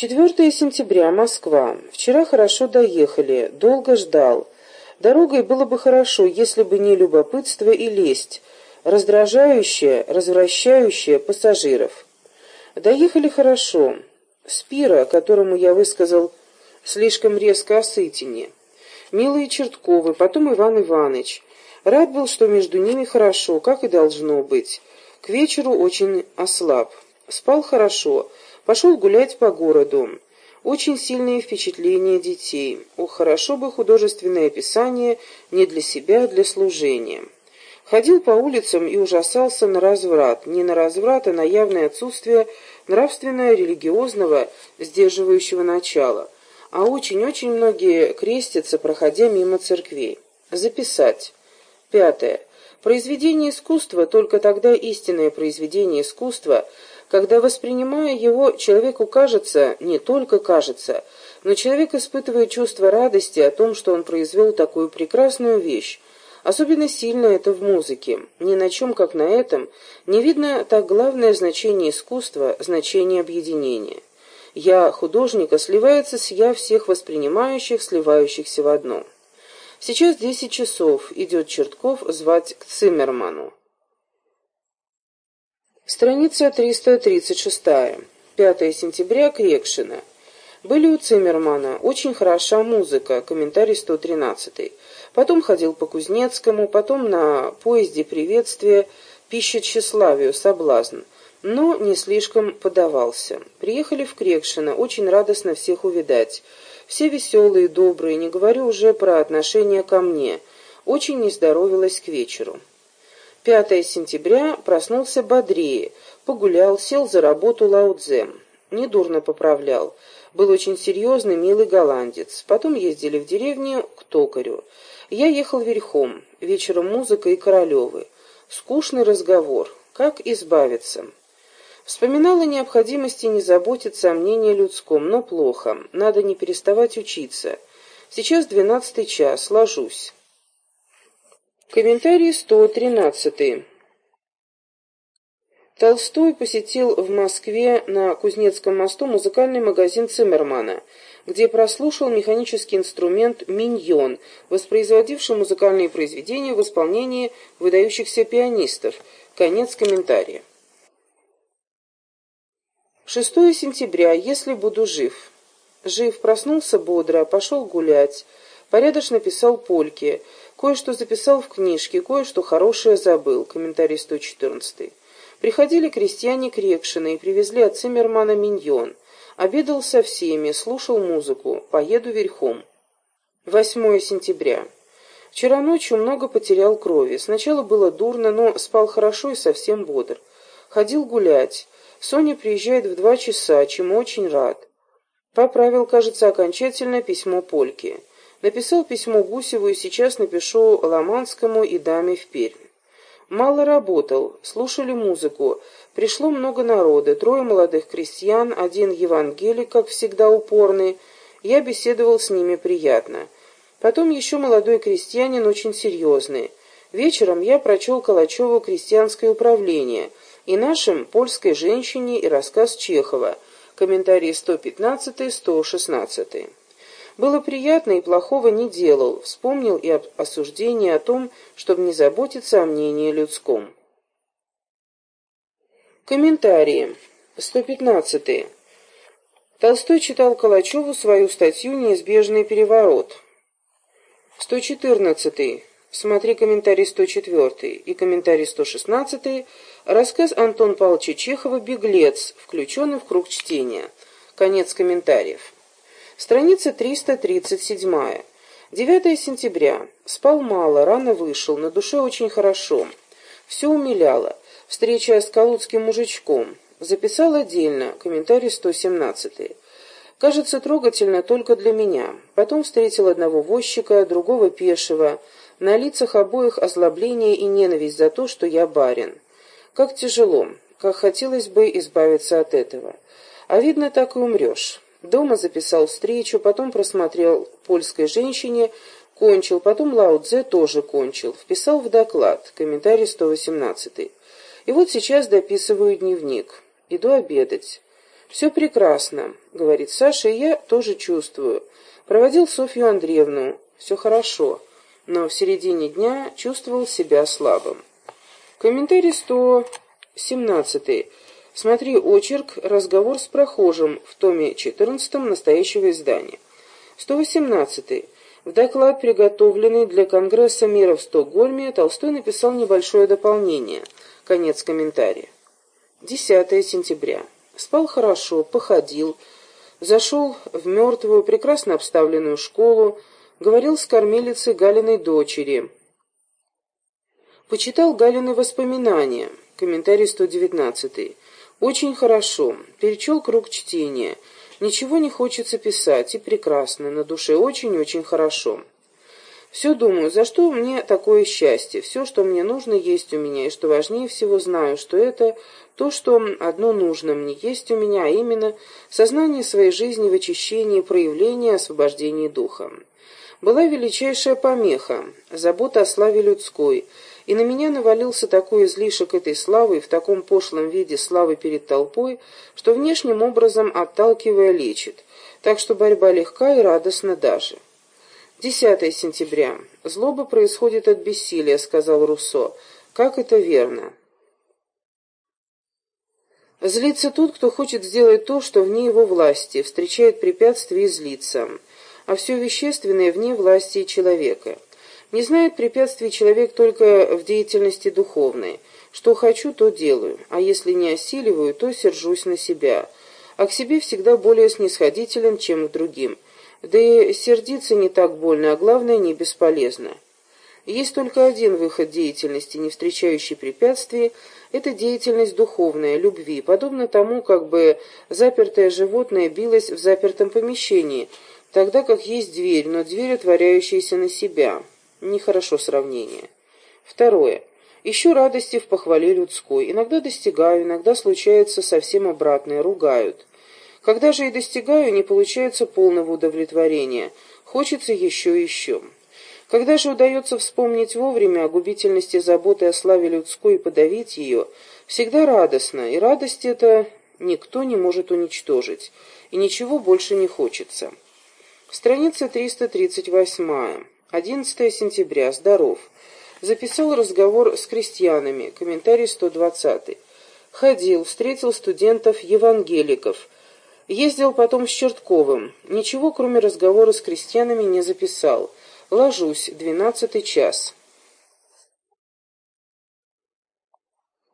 4 сентября, Москва. Вчера хорошо доехали, долго ждал. Дорогой было бы хорошо, если бы не любопытство и лесть, раздражающее, развращающее пассажиров. Доехали хорошо. Спира, которому я высказал слишком резко о сытине. Милые Чертковы, потом Иван Иванович. Рад был, что между ними хорошо, как и должно быть. К вечеру очень ослаб. Спал хорошо. Пошел гулять по городу. Очень сильные впечатления детей. Ох, хорошо бы художественное описание не для себя, а для служения. Ходил по улицам и ужасался на разврат. Не на разврат, а на явное отсутствие нравственно-религиозного сдерживающего начала. А очень-очень многие крестятся, проходя мимо церквей. Записать. Пятое. Произведение искусства только тогда истинное произведение искусства, когда, воспринимая его, человеку кажется, не только кажется, но человек испытывает чувство радости о том, что он произвел такую прекрасную вещь. Особенно сильно это в музыке. Ни на чем, как на этом, не видно так главное значение искусства, значение объединения. «Я» художника сливается с «я» всех воспринимающих, сливающихся в одно. Сейчас десять часов, идет Чертков звать к Циммерману. Страница 336. 5 сентября. Крекшина. Были у Циммермана. Очень хороша музыка. Комментарий 113. Потом ходил по Кузнецкому, потом на поезде приветствие, пища тщеславию, соблазн. Но не слишком подавался. Приехали в Крекшино, очень радостно всех увидать. Все веселые, добрые, не говорю уже про отношение ко мне. Очень не здоровилась к вечеру. 5 сентября проснулся бодрее, погулял, сел за работу Лаудзе. Недурно поправлял. Был очень серьезный, милый голландец. Потом ездили в деревню к токарю. Я ехал верхом. Вечером музыка и Королевы. Скучный разговор. Как избавиться? Вспоминала необходимости не заботиться о мнении людском, но плохо. Надо не переставать учиться. Сейчас двенадцатый час. Ложусь. Комментарий 113. Толстой посетил в Москве на Кузнецком мосту музыкальный магазин Циммермана, где прослушал механический инструмент «Миньон», воспроизводивший музыкальные произведения в исполнении выдающихся пианистов. Конец комментария. 6 сентября. Если буду жив. Жив, проснулся бодро, пошел гулять. Порядочно писал польки. Кое-что записал в книжке, кое-что хорошее забыл. Комментарий 114. Приходили крестьяне Крекшина и привезли от Циммермана миньон. Обедал со всеми, слушал музыку. Поеду верхом. 8 сентября. Вчера ночью много потерял крови. Сначала было дурно, но спал хорошо и совсем бодр. Ходил гулять. Соня приезжает в два часа, чему очень рад. Поправил, кажется, окончательно письмо Польке. Написал письмо Гусеву и сейчас напишу Ломанскому и даме в Пермь. Мало работал, слушали музыку. Пришло много народа, трое молодых крестьян, один евангелик, как всегда упорный. Я беседовал с ними приятно. Потом еще молодой крестьянин, очень серьезный. Вечером я прочел Калачеву «Крестьянское управление» и нашим «Польской женщине» и рассказ Чехова, комментарии 115-116. Было приятно и плохого не делал, вспомнил и об осуждении о том, чтобы не заботиться о мнении людском. Комментарии. 115. Толстой читал Калачеву свою статью «Неизбежный переворот». 114. Смотри комментарий 104 и комментарий 116. Рассказ Антон Павловича Чехова «Беглец», включенный в круг чтения. Конец комментариев. Страница 337. 9 сентября. Спал мало, рано вышел, на душе очень хорошо. Все умиляло. Встреча с калудским мужичком. Записал отдельно. Комментарий 117. Кажется, трогательно только для меня. Потом встретил одного возчика, другого пешего. На лицах обоих озлобление и ненависть за то, что я барин. Как тяжело, как хотелось бы избавиться от этого. А видно, так и умрешь. Дома записал встречу, потом просмотрел польской женщине, кончил, потом Лао Цзэ тоже кончил, вписал в доклад, комментарий 118. И вот сейчас дописываю дневник. Иду обедать. «Все прекрасно», — говорит Саша, и я тоже чувствую. Проводил Софью Андреевну. Все хорошо, но в середине дня чувствовал себя слабым. Комментарий 117. Смотри очерк «Разговор с прохожим» в томе 14 настоящего издания. 118. В доклад, приготовленный для Конгресса мира в Стокгольме, Толстой написал небольшое дополнение. Конец комментария. 10 сентября. Спал хорошо, походил, зашел в мертвую, прекрасно обставленную школу, говорил с кормилицей Галиной дочери. Почитал Галины воспоминания. Комментарий 119. Очень хорошо. Перечел круг чтения. Ничего не хочется писать, и прекрасно, на душе очень-очень хорошо. Все думаю, за что мне такое счастье? Все, что мне нужно, есть у меня, и что важнее всего знаю, что это то, что одно нужно мне есть у меня, а именно сознание своей жизни в очищении, проявлении, освобождении духа. Была величайшая помеха, забота о славе людской, и на меня навалился такой излишек этой славы в таком пошлом виде славы перед толпой, что внешним образом отталкивая лечит, так что борьба легка и радостна даже. 10 сентября. «Злоба происходит от бессилия», — сказал Руссо. «Как это верно?» Злится тот, кто хочет сделать то, что вне его власти, встречает препятствия и злится, а все вещественное вне власти человека. Не знает препятствий человек только в деятельности духовной. Что хочу, то делаю, а если не осиливаю, то сержусь на себя, а к себе всегда более снисходителен, чем к другим – да и сердиться не так больно, а главное, не бесполезно. Есть только один выход деятельности, не встречающий препятствий, это деятельность духовная, любви, подобно тому, как бы запертое животное билось в запертом помещении, тогда как есть дверь, но дверь, отворяющаяся на себя. Нехорошо сравнение. Второе. Ищу радости в похвале людской. Иногда достигаю, иногда случается совсем обратное, ругают. Когда же и достигаю, не получается полного удовлетворения. Хочется еще и еще. Когда же удается вспомнить вовремя о губительности заботы о славе людской и подавить ее, всегда радостно, и радость эта никто не может уничтожить, и ничего больше не хочется. Страница 338. 11 сентября. Здоров. Записал разговор с крестьянами. Комментарий 120. Ходил, встретил студентов-евангеликов, Ездил потом с Чертковым. Ничего, кроме разговора с крестьянами, не записал. Ложусь. Двенадцатый час.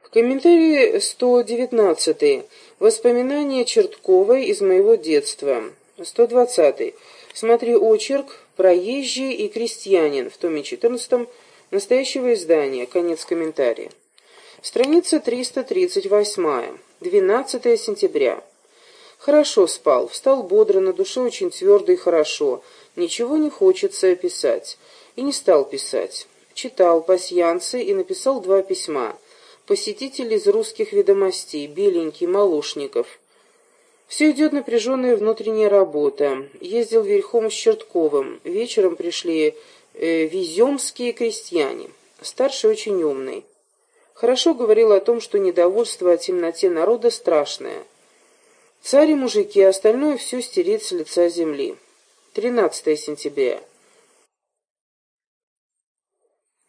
В комментарии 119. Воспоминания Чертковой из моего детства. 120. Смотри очерк «Проезжий и крестьянин» в томе 14 настоящего издания. Конец комментария. Страница 338. 12 сентября. Хорошо спал, встал бодро, на душе очень твердо и хорошо. Ничего не хочется писать. И не стал писать. Читал пасьянцы и написал два письма. Посетитель из русских ведомостей, беленький, Малушников. Все идет напряженная внутренняя работа. Ездил верхом с Чертковым. Вечером пришли э, веземские крестьяне. Старший очень умный. Хорошо говорил о том, что недовольство о темноте народа страшное. Цари мужики, а остальное все стереть с лица земли. 13 сентября.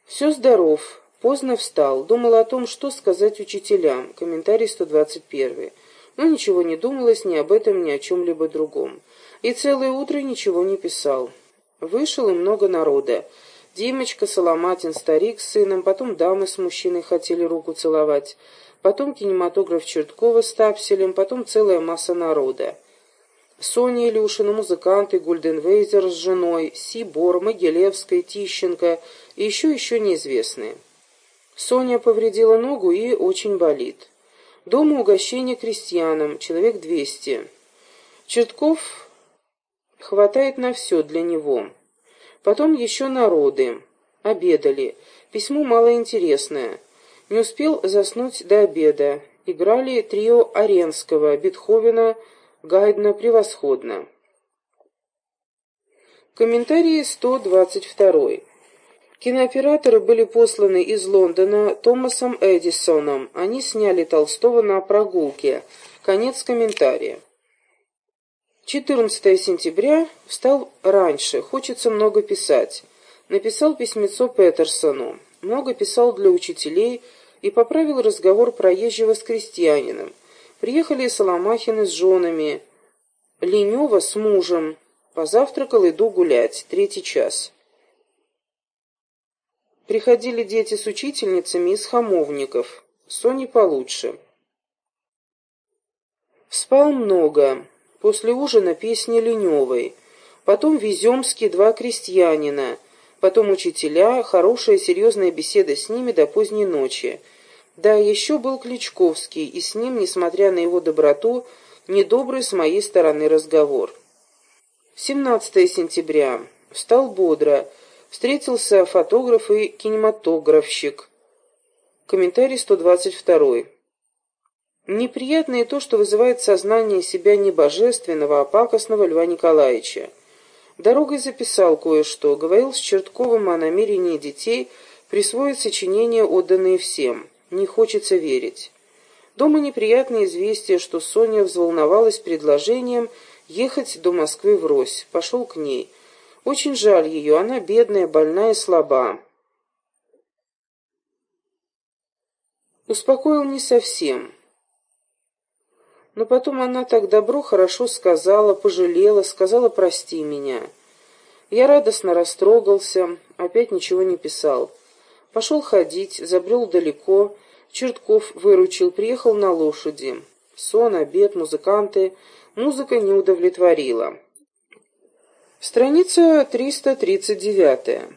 Все здоров. Поздно встал. Думал о том, что сказать учителям. Комментарий 121. Но ничего не думалось ни об этом, ни о чем-либо другом. И целое утро ничего не писал. Вышел и много народа. Димочка, Соломатин, старик с сыном, потом дамы с мужчиной хотели руку целовать потом кинематограф Черткова с Тапселем, потом целая масса народа. Соня Илюшина, музыканты, Гульденвейзер с женой, Сибор, Могилевская, Тищенко и еще-еще неизвестные. Соня повредила ногу и очень болит. Дома угощение крестьянам, человек двести. Чертков хватает на все для него. Потом еще народы. Обедали. Письмо малоинтересное. Не успел заснуть до обеда. Играли трио Аренского, Бетховена, Гайдна превосходно. Комментарий 122. Кинооператоры были посланы из Лондона Томасом Эдисоном. Они сняли Толстого на прогулке. Конец комментария. 14 сентября. Встал раньше, хочется много писать. Написал письмецо Петерсону. Много писал для учителей и поправил разговор проезжего с крестьянином. Приехали Соломахины с женами, Ленева с мужем. Позавтракал, иду гулять. Третий час. Приходили дети с учительницами из хамовников. Сони получше. Спал много. После ужина песни Леневой. Потом Веземский два крестьянина. Потом учителя, хорошая серьезная беседа с ними до поздней ночи. Да, еще был Кличковский, и с ним, несмотря на его доброту, недобрый с моей стороны разговор. 17 сентября. Встал бодро. Встретился фотограф и кинематографщик. Комментарий 122. Неприятно и то, что вызывает сознание себя не божественного, а пакостного Льва Николаевича. Дорогой записал кое-что, говорил с Чертковым о намерении детей присвоить сочинения, отданные всем. Не хочется верить. Дома неприятное известие, что Соня взволновалась предложением ехать до Москвы врозь. Пошел к ней. Очень жаль ее, она бедная, больная и слаба. Успокоил не совсем. Но потом она так добро, хорошо сказала, пожалела, сказала «прости меня». Я радостно растрогался, опять ничего не писал. Пошел ходить, забрел далеко, Чертков выручил, приехал на лошади. Сон, обед, музыканты. Музыка не удовлетворила. Страница 339.